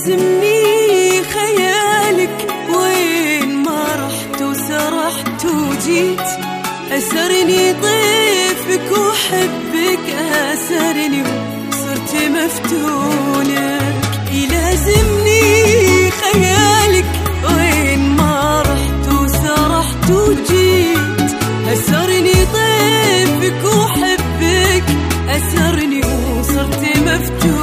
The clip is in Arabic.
لازمني خيالك. وين ما رحت وسرحت وجيت أسرني ضيفك وحبك أسرني وصرت مفتونك. يلازمني خيالك. وين ما رحت وسرحت وجيت أسرني ضيفك وحبك أسرني وصرت مفتونك.